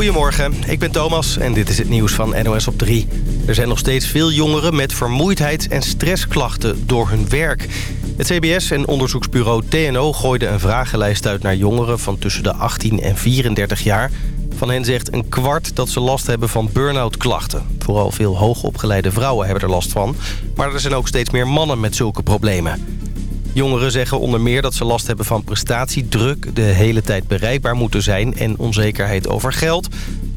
Goedemorgen, ik ben Thomas en dit is het nieuws van NOS op 3. Er zijn nog steeds veel jongeren met vermoeidheid en stressklachten door hun werk. Het CBS en onderzoeksbureau TNO gooiden een vragenlijst uit naar jongeren van tussen de 18 en 34 jaar. Van hen zegt een kwart dat ze last hebben van burn-out klachten. Vooral veel hoogopgeleide vrouwen hebben er last van. Maar er zijn ook steeds meer mannen met zulke problemen. Jongeren zeggen onder meer dat ze last hebben van prestatiedruk... de hele tijd bereikbaar moeten zijn en onzekerheid over geld.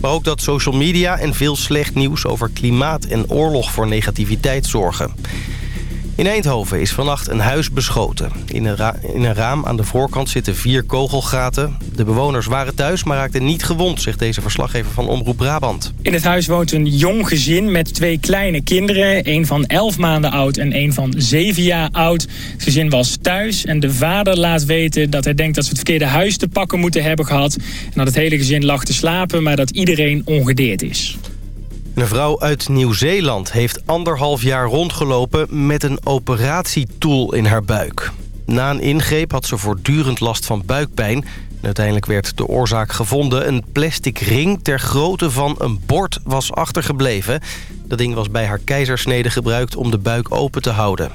Maar ook dat social media en veel slecht nieuws over klimaat en oorlog voor negativiteit zorgen. In Eindhoven is vannacht een huis beschoten. In een, raam aan de voorkant zitten vier kogelgaten. De bewoners waren thuis, maar raakten niet gewond, zegt deze verslaggever van Omroep Brabant. In het huis woont een jong gezin met twee kleine kinderen. een van 11 maanden oud en een van 7 jaar oud. Het gezin was thuis en de vader laat weten dat hij denkt dat ze het verkeerde huis te pakken moeten hebben gehad. En dat het hele gezin lag te slapen, maar dat iedereen ongedeerd is. Een vrouw uit Nieuw-Zeeland heeft anderhalf jaar rondgelopen met een operatietool in haar buik. Na een ingreep had ze voortdurend last van buikpijn. uiteindelijk werd de oorzaak gevonden. Een plastic ring ter grootte van een bord was achtergebleven. Dat ding was bij haar keizersnede gebruikt om de buik open te houden.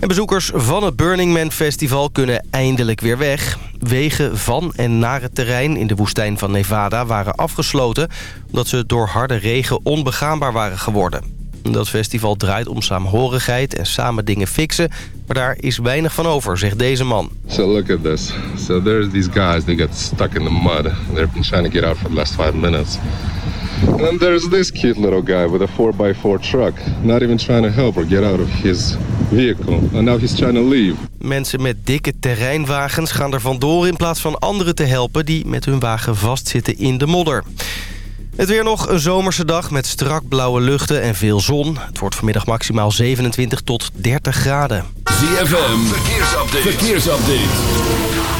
En bezoekers van het Burning Man Festival kunnen eindelijk weer weg. Wegen van en naar het terrein in de woestijn van Nevada waren afgesloten... omdat ze door harde regen onbegaanbaar waren geworden. Dat festival draait om saamhorigheid en samen dingen fixen... maar daar is weinig van over, zegt deze man. So look at this. So there's these guys, they got stuck in the mud. They've been trying to get out for the last five minutes. And then there's this cute little guy with a 4x4 truck. Not even trying to help or get out of his vehicle. And now he's trying to leave. Mensen met dikke terreinwagens gaan er vandoor in plaats van anderen te helpen... die met hun wagen vastzitten in de modder. Het weer nog een zomerse dag met strak blauwe luchten en veel zon. Het wordt vanmiddag maximaal 27 tot 30 graden. ZFM, verkeersupdate. verkeersupdate.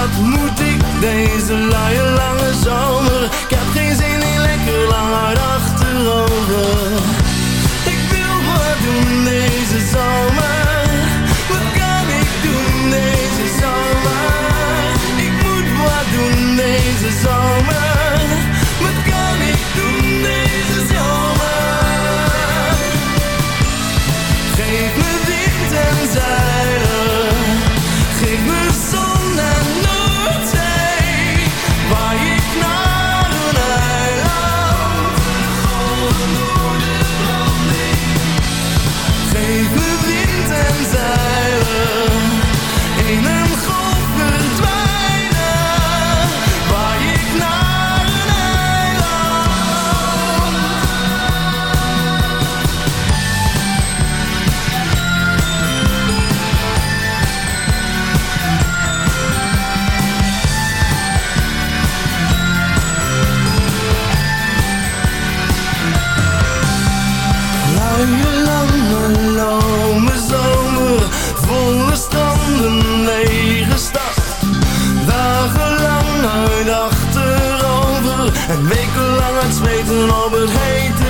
Wat moet ik deze luie lange zomer?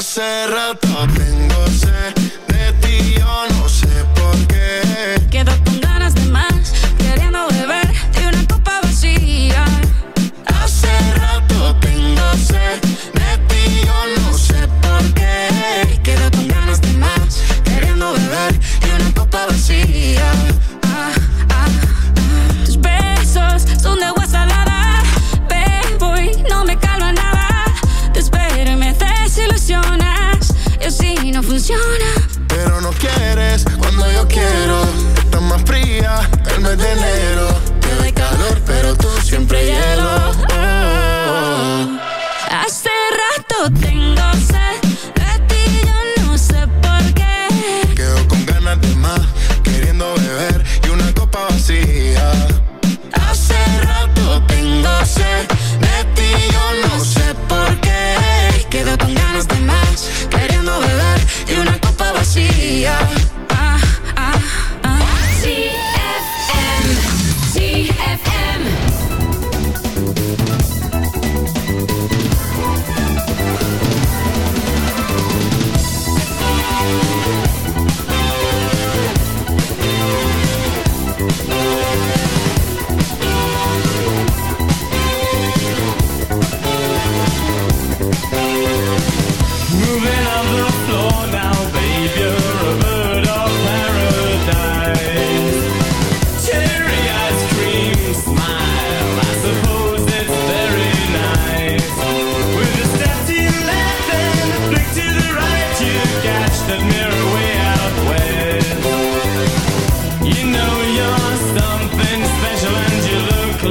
ZFM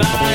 fly.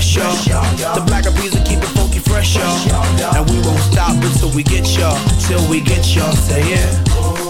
Rest, y'all. The black peas will keep it funky fresh, y'all. And we won't stop until we get y'all, till we get y'all. Say yeah.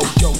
Yo, yo,